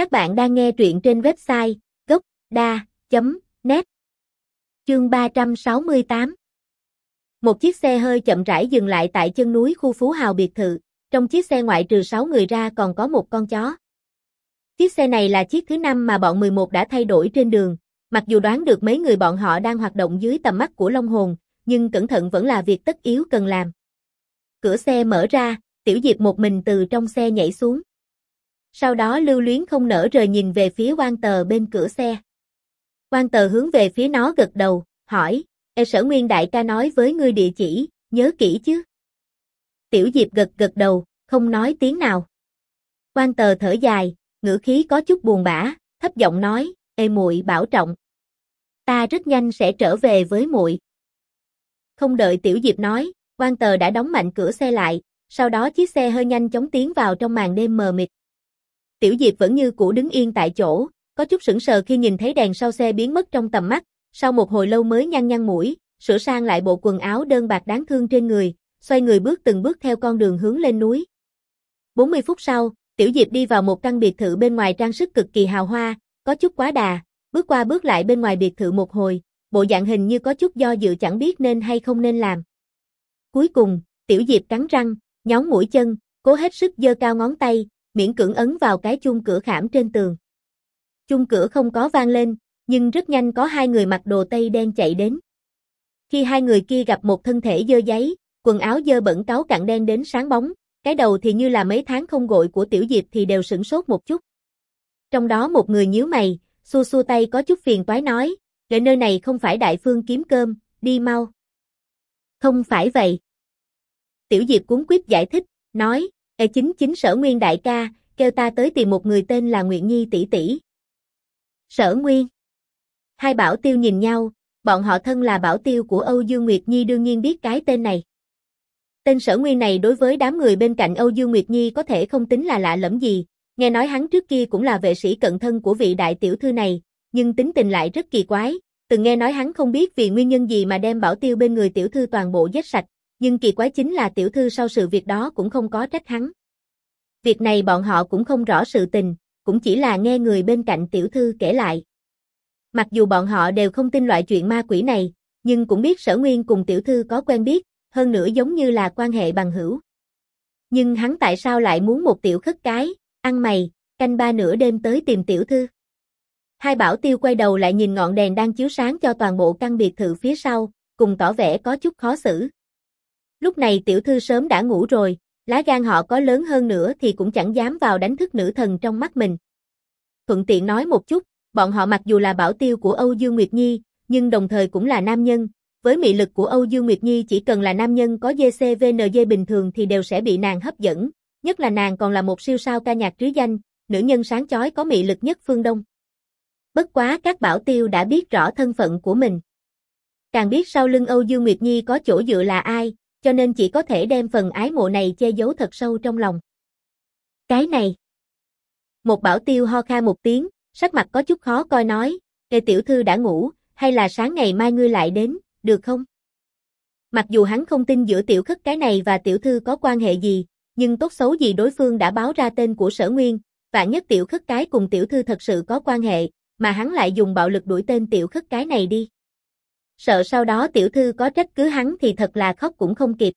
Các bạn đang nghe truyện trên website gốc.da.net Chương 368 Một chiếc xe hơi chậm rãi dừng lại tại chân núi khu Phú Hào biệt thự, trong chiếc xe ngoại trừ 6 người ra còn có một con chó. Chiếc xe này là chiếc thứ năm mà bọn 11 đã thay đổi trên đường, mặc dù đoán được mấy người bọn họ đang hoạt động dưới tầm mắt của Long Hồn, nhưng cẩn thận vẫn là việc tất yếu cần làm. Cửa xe mở ra, Tiểu Diệp một mình từ trong xe nhảy xuống. Sau đó lưu luyến không nở rời nhìn về phía quan tờ bên cửa xe. Quan tờ hướng về phía nó gật đầu, hỏi, e sở nguyên đại ca nói với ngươi địa chỉ, nhớ kỹ chứ? Tiểu Diệp gật gật đầu, không nói tiếng nào. Quan tờ thở dài, ngữ khí có chút buồn bã, thấp giọng nói, Ê muội bảo trọng. Ta rất nhanh sẽ trở về với muội. Không đợi Tiểu Diệp nói, quan tờ đã đóng mạnh cửa xe lại, sau đó chiếc xe hơi nhanh chóng tiến vào trong màn đêm mờ mịt. Tiểu Diệp vẫn như cũ đứng yên tại chỗ, có chút sững sờ khi nhìn thấy đèn sau xe biến mất trong tầm mắt, sau một hồi lâu mới nhăn nhăn mũi, sửa sang lại bộ quần áo đơn bạc đáng thương trên người, xoay người bước từng bước theo con đường hướng lên núi. 40 phút sau, Tiểu Diệp đi vào một căn biệt thự bên ngoài trang sức cực kỳ hào hoa, có chút quá đà, bước qua bước lại bên ngoài biệt thự một hồi, bộ dạng hình như có chút do dự chẳng biết nên hay không nên làm. Cuối cùng, Tiểu Diệp cắn răng, nhón mũi chân, cố hết sức giơ cao ngón tay, miễn cưỡng ấn vào cái chung cửa khảm trên tường. Chung cửa không có vang lên, nhưng rất nhanh có hai người mặc đồ tây đen chạy đến. Khi hai người kia gặp một thân thể dơ giấy, quần áo dơ bẩn cáo cặn đen đến sáng bóng, cái đầu thì như là mấy tháng không gội của tiểu diệp thì đều sửng sốt một chút. Trong đó một người nhíu mày, xua xua tay có chút phiền toái nói, để nơi này không phải đại phương kiếm cơm, đi mau. Không phải vậy. Tiểu Diệp cuốn quyết giải thích, nói, E chính chính sở nguyên đại ca, kêu ta tới tìm một người tên là Nguyện Nhi tỷ tỷ. Sở nguyên. Hai bảo tiêu nhìn nhau, bọn họ thân là bảo tiêu của Âu Dương Nguyệt Nhi đương nhiên biết cái tên này. Tên sở nguyên này đối với đám người bên cạnh Âu Dương Nguyệt Nhi có thể không tính là lạ lẫm gì, nghe nói hắn trước kia cũng là vệ sĩ cận thân của vị đại tiểu thư này, nhưng tính tình lại rất kỳ quái, từng nghe nói hắn không biết vì nguyên nhân gì mà đem bảo tiêu bên người tiểu thư toàn bộ giết sạch, nhưng kỳ quái chính là tiểu thư sau sự việc đó cũng không có trách hắn. Việc này bọn họ cũng không rõ sự tình, cũng chỉ là nghe người bên cạnh tiểu thư kể lại. Mặc dù bọn họ đều không tin loại chuyện ma quỷ này, nhưng cũng biết sở nguyên cùng tiểu thư có quen biết, hơn nữa giống như là quan hệ bằng hữu. Nhưng hắn tại sao lại muốn một tiểu khất cái, ăn mày, canh ba nửa đêm tới tìm tiểu thư? Hai bảo tiêu quay đầu lại nhìn ngọn đèn đang chiếu sáng cho toàn bộ căn biệt thự phía sau, cùng tỏ vẻ có chút khó xử. Lúc này tiểu thư sớm đã ngủ rồi, lá gan họ có lớn hơn nữa thì cũng chẳng dám vào đánh thức nữ thần trong mắt mình. Thuận tiện nói một chút, bọn họ mặc dù là bảo tiêu của Âu Dương Nguyệt Nhi, nhưng đồng thời cũng là nam nhân. Với mị lực của Âu Dương Nguyệt Nhi chỉ cần là nam nhân có GCVNG bình thường thì đều sẽ bị nàng hấp dẫn, nhất là nàng còn là một siêu sao ca nhạc trí danh, nữ nhân sáng chói có mị lực nhất phương Đông. Bất quá các bảo tiêu đã biết rõ thân phận của mình. Càng biết sau lưng Âu Dương Nguyệt Nhi có chỗ dựa là ai, cho nên chỉ có thể đem phần ái mộ này che giấu thật sâu trong lòng. Cái này. Một bảo tiêu ho kha một tiếng, sắc mặt có chút khó coi nói, Ê tiểu thư đã ngủ, hay là sáng ngày mai ngươi lại đến, được không? Mặc dù hắn không tin giữa tiểu khất cái này và tiểu thư có quan hệ gì, nhưng tốt xấu gì đối phương đã báo ra tên của sở nguyên, vạn nhất tiểu khất cái cùng tiểu thư thật sự có quan hệ, mà hắn lại dùng bạo lực đuổi tên tiểu khất cái này đi sợ sau đó tiểu thư có trách cứ hắn thì thật là khóc cũng không kịp.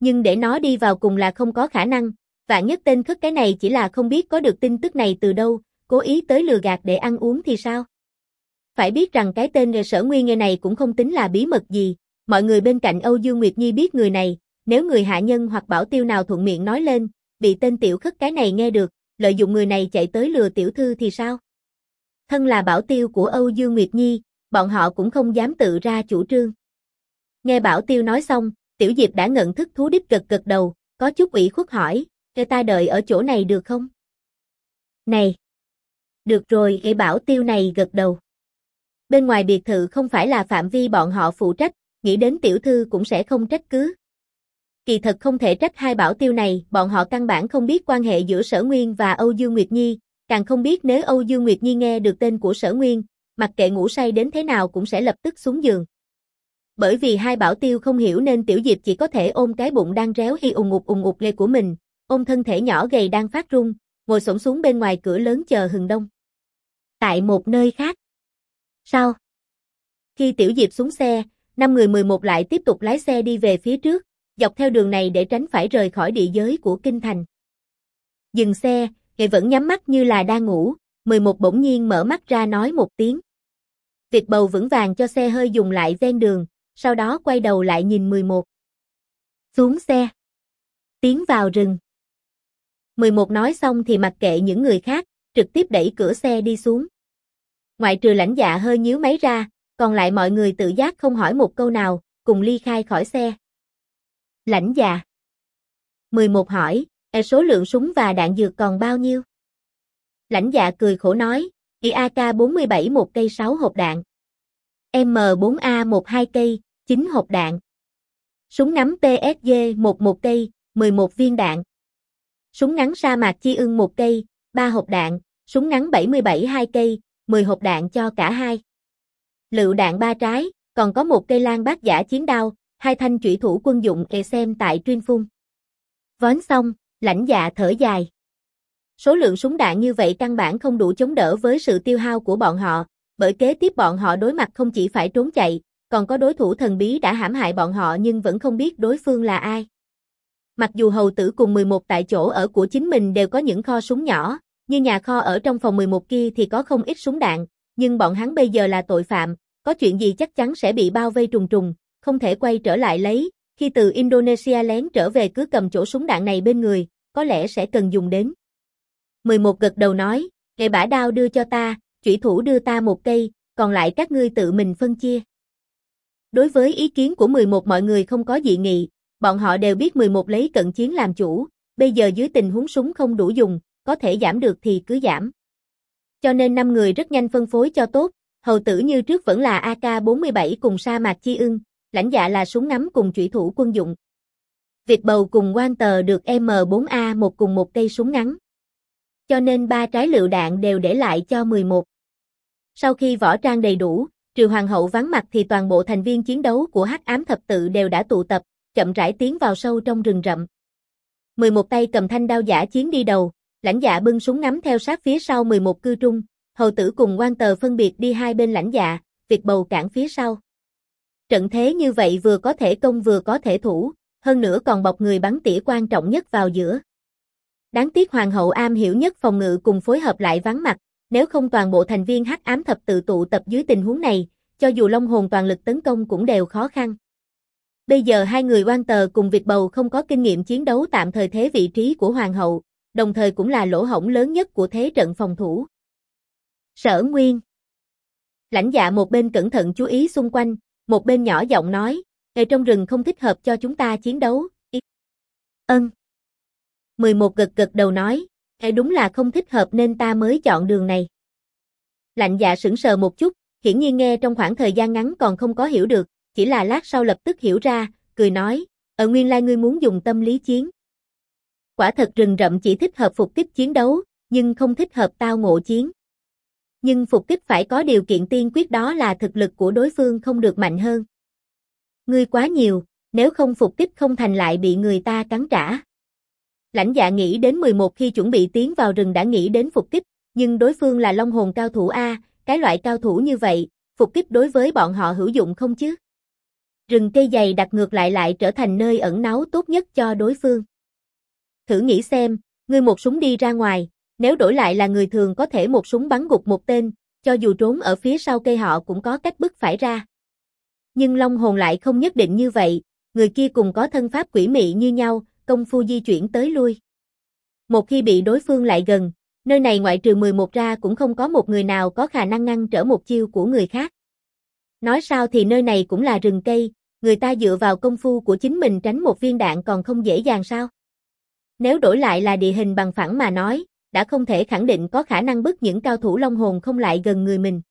Nhưng để nó đi vào cùng là không có khả năng, vạn nhất tên khất cái này chỉ là không biết có được tin tức này từ đâu, cố ý tới lừa gạt để ăn uống thì sao? Phải biết rằng cái tên sở nguyên nghe này cũng không tính là bí mật gì, mọi người bên cạnh Âu Dương Nguyệt Nhi biết người này, nếu người hạ nhân hoặc bảo tiêu nào thuận miệng nói lên, bị tên tiểu khất cái này nghe được, lợi dụng người này chạy tới lừa tiểu thư thì sao? Thân là bảo tiêu của Âu Dương Nguyệt Nhi, bọn họ cũng không dám tự ra chủ trương. Nghe Bảo Tiêu nói xong, Tiểu Diệp đã ngận thức thú đích gật gật đầu, có chút ủy khuất hỏi, cho ta đợi ở chỗ này được không? Này! Được rồi, cái Bảo Tiêu này gật đầu. Bên ngoài biệt thự không phải là phạm vi bọn họ phụ trách, nghĩ đến tiểu thư cũng sẽ không trách cứ. Kỳ thật không thể trách hai bảo tiêu này, bọn họ căn bản không biết quan hệ giữa Sở Nguyên và Âu Dương Nguyệt Nhi, càng không biết nếu Âu Dương Nguyệt Nhi nghe được tên của Sở Nguyên, mặc kệ ngủ say đến thế nào cũng sẽ lập tức xuống giường. Bởi vì hai bảo tiêu không hiểu nên Tiểu Diệp chỉ có thể ôm cái bụng đang réo hi ùng ục ùng ục lê của mình, ôm thân thể nhỏ gầy đang phát run, ngồi xổm xuống bên ngoài cửa lớn chờ hừng đông. Tại một nơi khác. Sao? Khi Tiểu Diệp xuống xe, năm người 11 lại tiếp tục lái xe đi về phía trước, dọc theo đường này để tránh phải rời khỏi địa giới của kinh thành. Dừng xe, Nghệ vẫn nhắm mắt như là đang ngủ, 11 bỗng nhiên mở mắt ra nói một tiếng. Việc bầu vững vàng cho xe hơi dùng lại ven đường, sau đó quay đầu lại nhìn 11. Xuống xe. Tiến vào rừng. 11 nói xong thì mặc kệ những người khác, trực tiếp đẩy cửa xe đi xuống. Ngoại trừ lãnh dạ hơi nhíu máy ra, còn lại mọi người tự giác không hỏi một câu nào, cùng ly khai khỏi xe. Lãnh dạ. 11 hỏi, e số lượng súng và đạn dược còn bao nhiêu? Lãnh dạ cười khổ nói, IAK-47 1 cây 6 hộp đạn. M4A 1 2 cây, 9 hộp đạn. Súng nắm PSG 1 1 cây, 11 viên đạn. Súng ngắn sa mạc chi ưng 1 cây, 3 hộp đạn, súng ngắn 77 2 cây, 10 hộp đạn cho cả hai. Lựu đạn ba trái, còn có một cây lan bát giả chiến đao, hai thanh chủy thủ quân dụng e xem tại Tuyên Phung. Vón xong, lãnh dạ thở dài. Số lượng súng đạn như vậy căn bản không đủ chống đỡ với sự tiêu hao của bọn họ, bởi kế tiếp bọn họ đối mặt không chỉ phải trốn chạy, còn có đối thủ thần bí đã hãm hại bọn họ nhưng vẫn không biết đối phương là ai. Mặc dù hầu tử cùng 11 tại chỗ ở của chính mình đều có những kho súng nhỏ, như nhà kho ở trong phòng 11 kia thì có không ít súng đạn, nhưng bọn hắn bây giờ là tội phạm, có chuyện gì chắc chắn sẽ bị bao vây trùng trùng, không thể quay trở lại lấy, khi từ Indonesia lén trở về cứ cầm chỗ súng đạn này bên người, có lẽ sẽ cần dùng đến. 11 gật đầu nói, ngày bả đao đưa cho ta, chủy thủ đưa ta một cây, còn lại các ngươi tự mình phân chia. Đối với ý kiến của 11 mọi người không có dị nghị, bọn họ đều biết 11 lấy cận chiến làm chủ, bây giờ dưới tình huống súng không đủ dùng, có thể giảm được thì cứ giảm. Cho nên năm người rất nhanh phân phối cho tốt, hầu tử như trước vẫn là AK-47 cùng sa mạc chi ưng, lãnh dạ là súng ngắm cùng chủy thủ quân dụng. Việt bầu cùng quan tờ được M4A một cùng một cây súng ngắn. Cho nên ba trái lựu đạn đều để lại cho 11. Sau khi võ trang đầy đủ, trừ hoàng hậu vắng mặt thì toàn bộ thành viên chiến đấu của hắc ám thập tự đều đã tụ tập, chậm rãi tiến vào sâu trong rừng rậm. 11 tay cầm thanh đao giả chiến đi đầu, lãnh dạ bưng súng ngắm theo sát phía sau 11 cư trung, hầu tử cùng quan tờ phân biệt đi hai bên lãnh dạ, việc bầu cản phía sau. Trận thế như vậy vừa có thể công vừa có thể thủ, hơn nữa còn bọc người bắn tỉa quan trọng nhất vào giữa. Đáng tiếc hoàng hậu am hiểu nhất phòng ngự cùng phối hợp lại vắng mặt, nếu không toàn bộ thành viên hắc ám thập tự tụ tập dưới tình huống này, cho dù Long Hồn toàn lực tấn công cũng đều khó khăn. Bây giờ hai người quan tờ cùng việc bầu không có kinh nghiệm chiến đấu tạm thời thế vị trí của hoàng hậu, đồng thời cũng là lỗ hổng lớn nhất của thế trận phòng thủ. Sở Nguyên Lãnh dạ một bên cẩn thận chú ý xung quanh, một bên nhỏ giọng nói, ở trong rừng không thích hợp cho chúng ta chiến đấu. Ân. 11 gật gật đầu nói, Ê đúng là không thích hợp nên ta mới chọn đường này. Lạnh dạ sững sờ một chút, hiển nhiên nghe trong khoảng thời gian ngắn còn không có hiểu được, chỉ là lát sau lập tức hiểu ra, cười nói, ở nguyên lai ngươi muốn dùng tâm lý chiến. Quả thật rừng rậm chỉ thích hợp phục kích chiến đấu, nhưng không thích hợp tao ngộ chiến. Nhưng phục kích phải có điều kiện tiên quyết đó là thực lực của đối phương không được mạnh hơn. Ngươi quá nhiều, nếu không phục kích không thành lại bị người ta cắn trả. Lãnh dạ nghĩ đến 11 khi chuẩn bị tiến vào rừng đã nghĩ đến phục kích, nhưng đối phương là long hồn cao thủ A, cái loại cao thủ như vậy, phục kích đối với bọn họ hữu dụng không chứ? Rừng cây dày đặt ngược lại lại trở thành nơi ẩn náu tốt nhất cho đối phương. Thử nghĩ xem, ngươi một súng đi ra ngoài, nếu đổi lại là người thường có thể một súng bắn gục một tên, cho dù trốn ở phía sau cây họ cũng có cách bức phải ra. Nhưng Long hồn lại không nhất định như vậy, người kia cùng có thân pháp quỷ mị như nhau, công phu di chuyển tới lui. Một khi bị đối phương lại gần, nơi này ngoại trừ 11 ra cũng không có một người nào có khả năng ngăn trở một chiêu của người khác. Nói sao thì nơi này cũng là rừng cây, người ta dựa vào công phu của chính mình tránh một viên đạn còn không dễ dàng sao? Nếu đổi lại là địa hình bằng phẳng mà nói, đã không thể khẳng định có khả năng bức những cao thủ long hồn không lại gần người mình.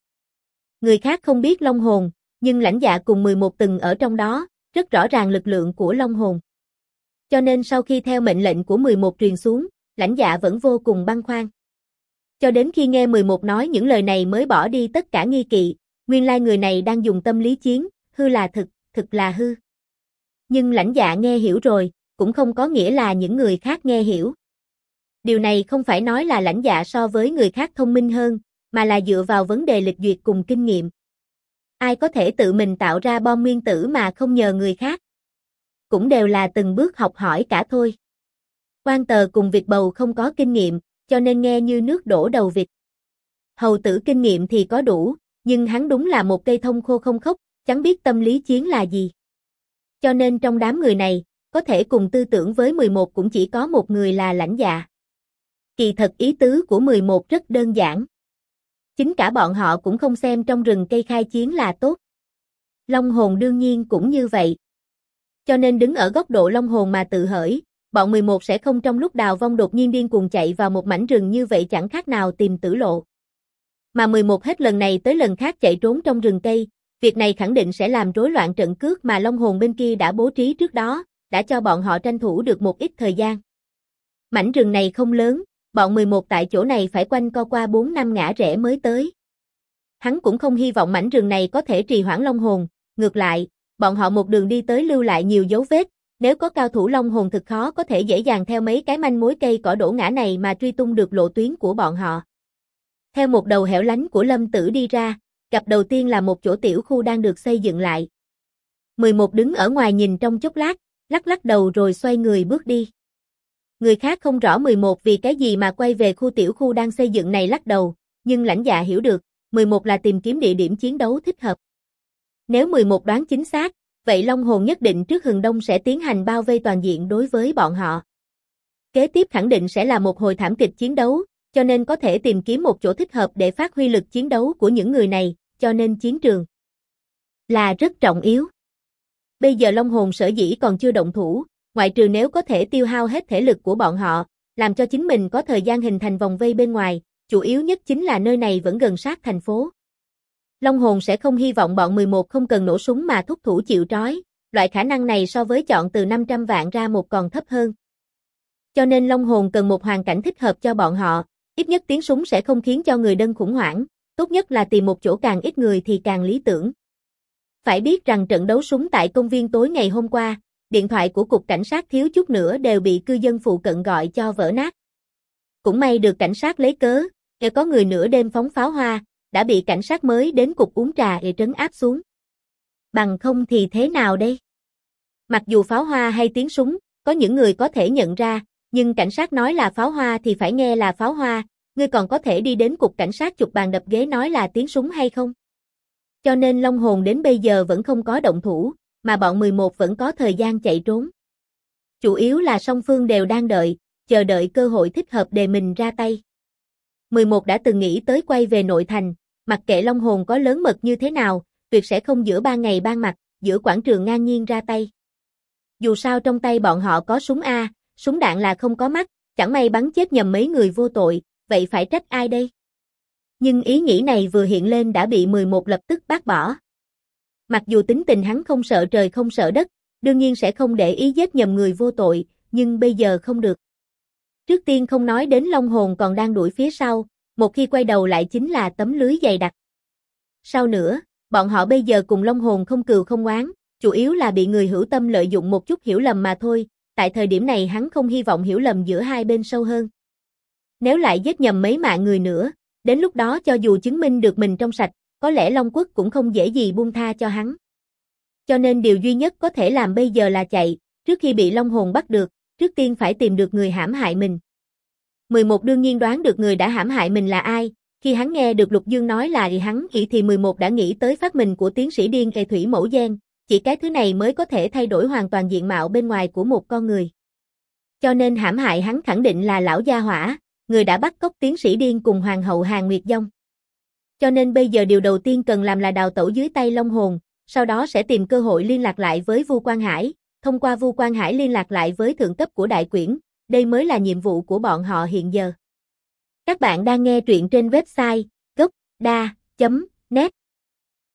Người khác không biết long hồn, nhưng lãnh dạ cùng 11 từng ở trong đó, rất rõ ràng lực lượng của long hồn. Cho nên sau khi theo mệnh lệnh của 11 truyền xuống, lãnh dạ vẫn vô cùng băn khoăn. Cho đến khi nghe 11 nói những lời này mới bỏ đi tất cả nghi kỵ, nguyên lai người này đang dùng tâm lý chiến, hư là thực, thực là hư. Nhưng lãnh dạ nghe hiểu rồi, cũng không có nghĩa là những người khác nghe hiểu. Điều này không phải nói là lãnh dạ so với người khác thông minh hơn, mà là dựa vào vấn đề lịch duyệt cùng kinh nghiệm. Ai có thể tự mình tạo ra bom nguyên tử mà không nhờ người khác? Cũng đều là từng bước học hỏi cả thôi. Quan tờ cùng việc bầu không có kinh nghiệm, cho nên nghe như nước đổ đầu vịt. Hầu tử kinh nghiệm thì có đủ, nhưng hắn đúng là một cây thông khô không khốc, chẳng biết tâm lý chiến là gì. Cho nên trong đám người này, có thể cùng tư tưởng với 11 cũng chỉ có một người là lãnh dạ. Kỳ thật ý tứ của 11 rất đơn giản. Chính cả bọn họ cũng không xem trong rừng cây khai chiến là tốt. Long hồn đương nhiên cũng như vậy. Cho nên đứng ở góc độ long hồn mà tự hởi, bọn 11 sẽ không trong lúc đào vong đột nhiên điên cuồng chạy vào một mảnh rừng như vậy chẳng khác nào tìm tử lộ. Mà 11 hết lần này tới lần khác chạy trốn trong rừng cây, việc này khẳng định sẽ làm rối loạn trận cước mà Long Hồn bên kia đã bố trí trước đó, đã cho bọn họ tranh thủ được một ít thời gian. Mảnh rừng này không lớn, bọn 11 tại chỗ này phải quanh co qua 4 năm ngã rẽ mới tới. Hắn cũng không hy vọng mảnh rừng này có thể trì hoãn Long Hồn, ngược lại, bọn họ một đường đi tới lưu lại nhiều dấu vết, nếu có cao thủ Long Hồn thực khó có thể dễ dàng theo mấy cái manh mối cây cỏ đổ ngã này mà truy tung được lộ tuyến của bọn họ. Theo một đầu hẻo lánh của Lâm Tử đi ra, gặp đầu tiên là một chỗ tiểu khu đang được xây dựng lại. 11 đứng ở ngoài nhìn trong chốc lát, lắc lắc đầu rồi xoay người bước đi. Người khác không rõ 11 vì cái gì mà quay về khu tiểu khu đang xây dựng này lắc đầu, nhưng lãnh dạ hiểu được, 11 là tìm kiếm địa điểm chiến đấu thích hợp. Nếu 11 đoán chính xác, vậy Long Hồn nhất định trước hừng đông sẽ tiến hành bao vây toàn diện đối với bọn họ. Kế tiếp khẳng định sẽ là một hồi thảm kịch chiến đấu, cho nên có thể tìm kiếm một chỗ thích hợp để phát huy lực chiến đấu của những người này, cho nên chiến trường là rất trọng yếu. Bây giờ Long Hồn sở dĩ còn chưa động thủ, ngoại trừ nếu có thể tiêu hao hết thể lực của bọn họ, làm cho chính mình có thời gian hình thành vòng vây bên ngoài, chủ yếu nhất chính là nơi này vẫn gần sát thành phố. Long hồn sẽ không hy vọng bọn 11 không cần nổ súng mà thúc thủ chịu trói, loại khả năng này so với chọn từ 500 vạn ra một còn thấp hơn. Cho nên Long hồn cần một hoàn cảnh thích hợp cho bọn họ, ít nhất tiếng súng sẽ không khiến cho người đơn khủng hoảng, tốt nhất là tìm một chỗ càng ít người thì càng lý tưởng. Phải biết rằng trận đấu súng tại công viên tối ngày hôm qua, điện thoại của cục cảnh sát thiếu chút nữa đều bị cư dân phụ cận gọi cho vỡ nát. Cũng may được cảnh sát lấy cớ, nếu có người nửa đêm phóng pháo hoa, đã bị cảnh sát mới đến cục uống trà để trấn áp xuống. Bằng không thì thế nào đây? Mặc dù pháo hoa hay tiếng súng, có những người có thể nhận ra, nhưng cảnh sát nói là pháo hoa thì phải nghe là pháo hoa, ngươi còn có thể đi đến cục cảnh sát chụp bàn đập ghế nói là tiếng súng hay không? Cho nên Long Hồn đến bây giờ vẫn không có động thủ, mà bọn 11 vẫn có thời gian chạy trốn. Chủ yếu là song phương đều đang đợi, chờ đợi cơ hội thích hợp để mình ra tay. 11 đã từng nghĩ tới quay về nội thành, mặc kệ Long Hồn có lớn mật như thế nào, tuyệt sẽ không giữa ba ngày ban mặt, giữa quảng trường ngang nhiên ra tay. Dù sao trong tay bọn họ có súng A, súng đạn là không có mắt, chẳng may bắn chết nhầm mấy người vô tội, vậy phải trách ai đây? Nhưng ý nghĩ này vừa hiện lên đã bị 11 lập tức bác bỏ. Mặc dù tính tình hắn không sợ trời không sợ đất, đương nhiên sẽ không để ý giết nhầm người vô tội, nhưng bây giờ không được. Trước tiên không nói đến Long Hồn còn đang đuổi phía sau, một khi quay đầu lại chính là tấm lưới dày đặc. Sau nữa, bọn họ bây giờ cùng Long Hồn không cừu không oán, chủ yếu là bị người hữu tâm lợi dụng một chút hiểu lầm mà thôi, tại thời điểm này hắn không hy vọng hiểu lầm giữa hai bên sâu hơn. Nếu lại giết nhầm mấy mạng người nữa, đến lúc đó cho dù chứng minh được mình trong sạch, có lẽ Long Quốc cũng không dễ gì buông tha cho hắn. Cho nên điều duy nhất có thể làm bây giờ là chạy, trước khi bị Long Hồn bắt được, trước tiên phải tìm được người hãm hại mình. 11 đương nhiên đoán được người đã hãm hại mình là ai, khi hắn nghe được Lục Dương nói là hắn nghĩ thì 11 đã nghĩ tới phát minh của tiến sĩ điên kề thủy mẫu gen, chỉ cái thứ này mới có thể thay đổi hoàn toàn diện mạo bên ngoài của một con người. Cho nên hãm hại hắn khẳng định là lão gia hỏa, người đã bắt cóc tiến sĩ điên cùng hoàng hậu Hàng Nguyệt Dung. Cho nên bây giờ điều đầu tiên cần làm là đào tẩu dưới tay Long Hồn, sau đó sẽ tìm cơ hội liên lạc lại với Vu Quan Hải, thông qua Vu Quan Hải liên lạc lại với thượng cấp của đại quyển, đây mới là nhiệm vụ của bọn họ hiện giờ. Các bạn đang nghe truyện trên website gocda.net